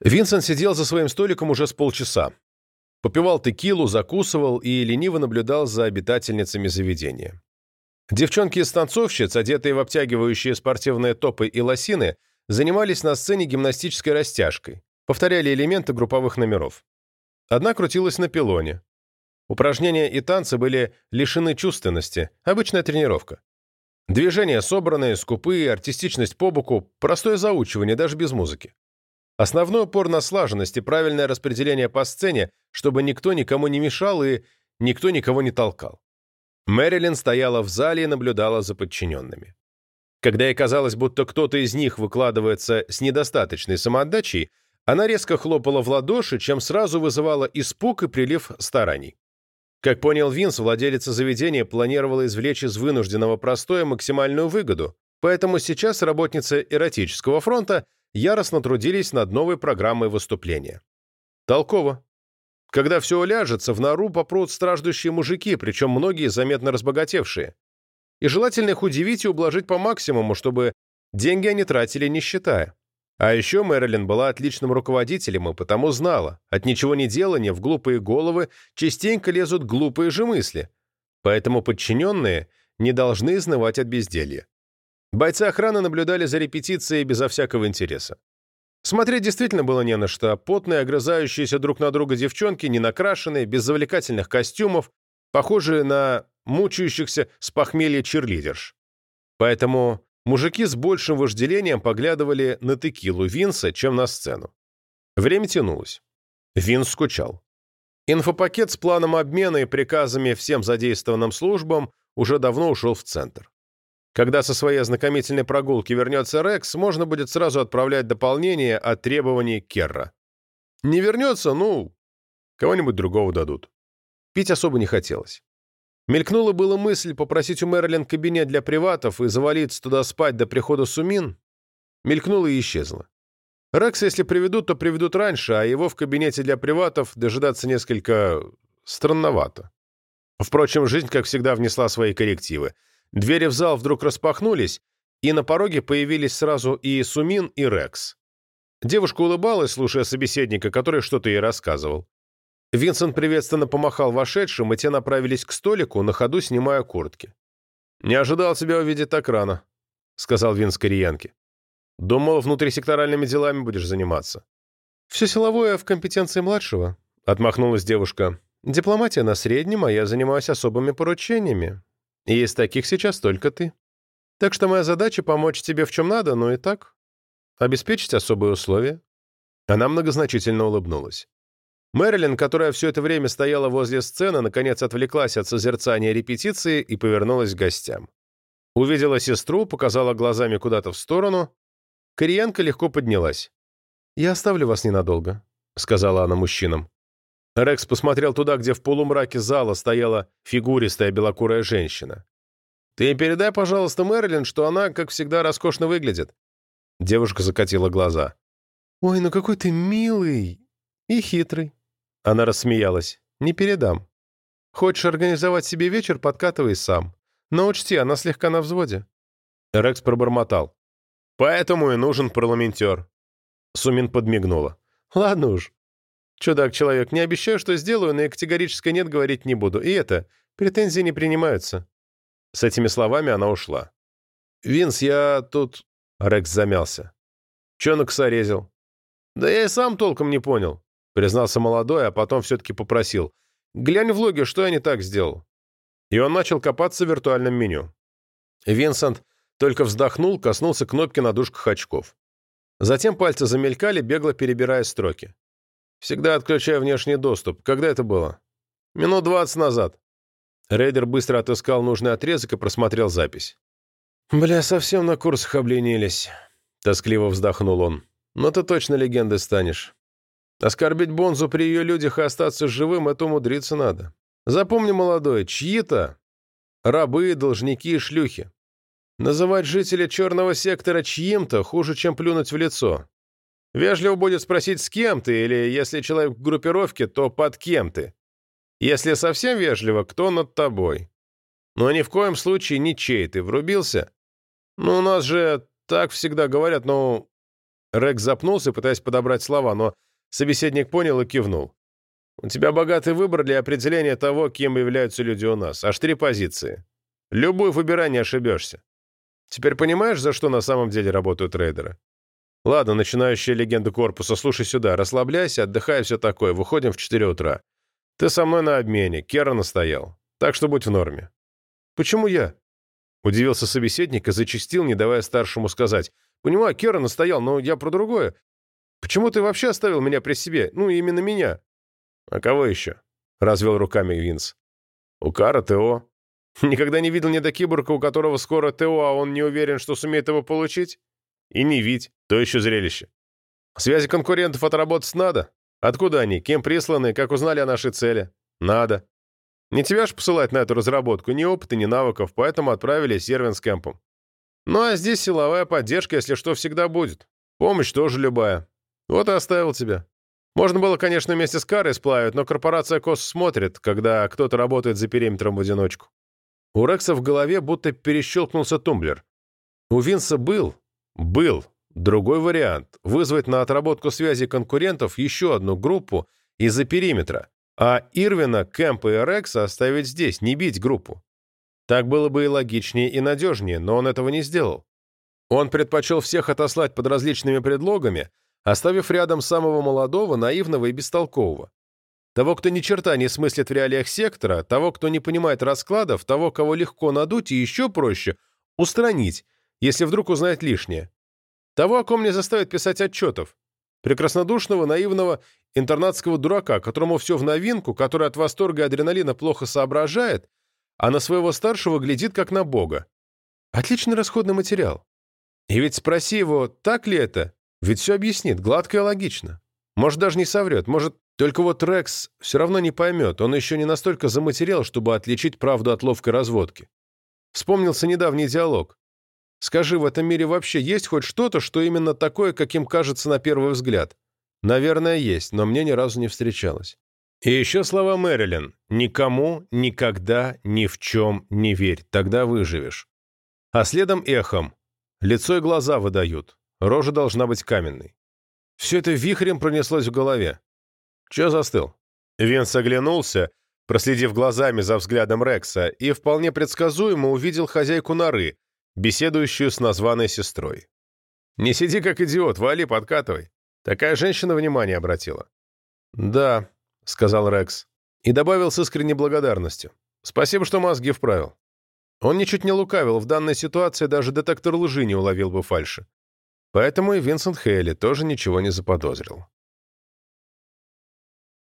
Винсент сидел за своим столиком уже с полчаса. Попивал текилу, закусывал и лениво наблюдал за обитательницами заведения. Девчонки из танцовщиц, одетые в обтягивающие спортивные топы и лосины, занимались на сцене гимнастической растяжкой, повторяли элементы групповых номеров. Одна крутилась на пилоне. Упражнения и танцы были лишены чувственности, обычная тренировка. Движения собранные, скупые, артистичность по боку, простое заучивание, даже без музыки. Основной упор на слаженность и правильное распределение по сцене, чтобы никто никому не мешал и никто никого не толкал. Мэрилин стояла в зале и наблюдала за подчиненными. Когда ей казалось, будто кто-то из них выкладывается с недостаточной самоотдачей, она резко хлопала в ладоши, чем сразу вызывала испуг и прилив стараний. Как понял Винс, владелица заведения планировала извлечь из вынужденного простоя максимальную выгоду, поэтому сейчас работницы эротического фронта яростно трудились над новой программой выступления. Толково. Когда все уляжется, в нору попрут страждущие мужики, причем многие заметно разбогатевшие. И желательно их удивить и ублажить по максимуму, чтобы деньги они тратили не считая. А еще Мэрилин была отличным руководителем и потому знала, от ничего не делания в глупые головы частенько лезут глупые же мысли, поэтому подчиненные не должны изнывать от безделья. Бойцы охраны наблюдали за репетицией безо всякого интереса. Смотреть действительно было не на что. Потные, огрызающиеся друг на друга девчонки, ненакрашенные, без завлекательных костюмов, похожие на мучающихся с похмелья черлидерш. Поэтому мужики с большим вожделением поглядывали на текилу Винса, чем на сцену. Время тянулось. Винс скучал. Инфопакет с планом обмена и приказами всем задействованным службам уже давно ушел в центр. Когда со своей ознакомительной прогулки вернется Рекс, можно будет сразу отправлять дополнение от требований Керра. Не вернется, ну, кого-нибудь другого дадут. Пить особо не хотелось. Мелькнула была мысль попросить у Мэрилин кабинет для приватов и завалиться туда спать до прихода Сумин. Мелькнула и исчезла. Рекса, если приведут, то приведут раньше, а его в кабинете для приватов дожидаться несколько... странновато. Впрочем, жизнь, как всегда, внесла свои коррективы — Двери в зал вдруг распахнулись, и на пороге появились сразу и Сумин, и Рекс. Девушка улыбалась, слушая собеседника, который что-то ей рассказывал. Винсент приветственно помахал вошедшим, и те направились к столику, на ходу снимая куртки. «Не ожидал тебя увидеть так рано», — сказал Винс кореянке. «Думал, внутрисекторальными делами будешь заниматься». «Все силовое в компетенции младшего», — отмахнулась девушка. «Дипломатия на среднем, а я занимаюсь особыми поручениями. И из таких сейчас только ты. Так что моя задача — помочь тебе в чем надо, но и так. Обеспечить особые условия». Она многозначительно улыбнулась. Мэрилин, которая все это время стояла возле сцены, наконец отвлеклась от созерцания репетиции и повернулась к гостям. Увидела сестру, показала глазами куда-то в сторону. Кореянка легко поднялась. «Я оставлю вас ненадолго», — сказала она мужчинам. Рекс посмотрел туда, где в полумраке зала стояла фигуристая белокурая женщина. «Ты передай, пожалуйста, Мэрилин, что она, как всегда, роскошно выглядит». Девушка закатила глаза. «Ой, ну какой ты милый и хитрый». Она рассмеялась. «Не передам. Хочешь организовать себе вечер, подкатывай сам. Но учти, она слегка на взводе». Рекс пробормотал. «Поэтому и нужен парламентер». Сумин подмигнула. «Ладно уж. Чудак-человек, не обещаю, что сделаю, но и категорически нет говорить не буду. И это, претензии не принимаются». С этими словами она ушла. «Винс, я тут...» Рекс замялся. «Чё на коса резал?» «Да я и сам толком не понял», — признался молодой, а потом все-таки попросил. «Глянь в логе, что я не так сделал». И он начал копаться в виртуальном меню. Винсент только вздохнул, коснулся кнопки на дужках очков. Затем пальцы замелькали, бегло перебирая строки. Всегда отключаю внешний доступ. Когда это было? Минут двадцать назад. Рейдер быстро отыскал нужный отрезок и просмотрел запись. «Бля, совсем на курсах обленились», — тоскливо вздохнул он. «Но ты точно легендой станешь. Оскорбить Бонзу при ее людях и остаться живым — это умудриться надо. Запомни, молодой, чьи-то рабы, должники и шлюхи. Называть жителя черного сектора чьим-то хуже, чем плюнуть в лицо. Вежливо будет спросить, с кем ты, или если человек в группировке, то под кем ты. Если совсем вежливо, кто над тобой. Но ни в коем случае ничей ты врубился. Ну, у нас же так всегда говорят, ну... Рекс запнулся, пытаясь подобрать слова, но собеседник понял и кивнул. «У тебя богатый выбор для определения того, кем являются люди у нас. Аж три позиции. Любую выбирай, не ошибешься. Теперь понимаешь, за что на самом деле работают трейдеры? Ладно, начинающая легенда корпуса, слушай сюда, расслабляйся, отдыхай, все такое, выходим в 4 утра. Ты со мной на обмене, Кера настоял. Так что будь в норме. Почему я? Удивился собеседник и зачастил, не давая старшему сказать. Понимаю, Кера настоял, но я про другое. Почему ты вообще оставил меня при себе? Ну, именно меня. А кого еще? Развел руками Винс. У Кара ТО. Никогда не видел недокиборга, у которого скоро ТО, а он не уверен, что сумеет его получить? И не видь, то еще зрелище. Связи конкурентов отработать надо. Откуда они, кем присланы, как узнали о нашей цели? Надо. Не тебя ж посылать на эту разработку, ни опыта, ни навыков, поэтому отправили сервин с кемпом. Ну а здесь силовая поддержка, если что, всегда будет. Помощь тоже любая. Вот и оставил тебя. Можно было, конечно, вместе с Карой сплавить, но корпорация КОС смотрит, когда кто-то работает за периметром в одиночку. У Рекса в голове будто перещелкнулся тумблер. У Винса был, был другой вариант – вызвать на отработку связи конкурентов еще одну группу из-за периметра, а Ирвина, Кэмпа и Рекса оставить здесь, не бить группу. Так было бы и логичнее, и надежнее, но он этого не сделал. Он предпочел всех отослать под различными предлогами, оставив рядом самого молодого, наивного и бестолкового. Того, кто ни черта не смыслит в реалиях сектора, того, кто не понимает раскладов, того, кого легко надуть и еще проще – устранить, если вдруг узнает лишнее. Того, о ком не заставят писать отчетов. Прекраснодушного, наивного, интернатского дурака, которому все в новинку, который от восторга и адреналина плохо соображает, а на своего старшего глядит как на бога. Отличный расходный материал. И ведь спроси его, так ли это, ведь все объяснит, гладко и логично. Может, даже не соврет, может, только вот Рекс все равно не поймет, он еще не настолько заматериал, чтобы отличить правду от ловкой разводки. Вспомнился недавний диалог. Скажи, в этом мире вообще есть хоть что-то, что именно такое, каким кажется на первый взгляд? Наверное, есть, но мне ни разу не встречалось. И еще слова Мэрилин. «Никому, никогда, ни в чем не верь, тогда выживешь». А следом эхом. Лицо и глаза выдают. Рожа должна быть каменной. Все это вихрем пронеслось в голове. Че застыл? Винс оглянулся, проследив глазами за взглядом Рекса, и вполне предсказуемо увидел хозяйку норы, беседующую с названной сестрой. «Не сиди как идиот, вали, подкатывай». Такая женщина внимание обратила. «Да», — сказал Рекс, и добавил с искренней благодарностью. «Спасибо, что мозги вправил». Он ничуть не лукавил, в данной ситуации даже детектор лжи не уловил бы фальши. Поэтому и Винсент Хейли тоже ничего не заподозрил.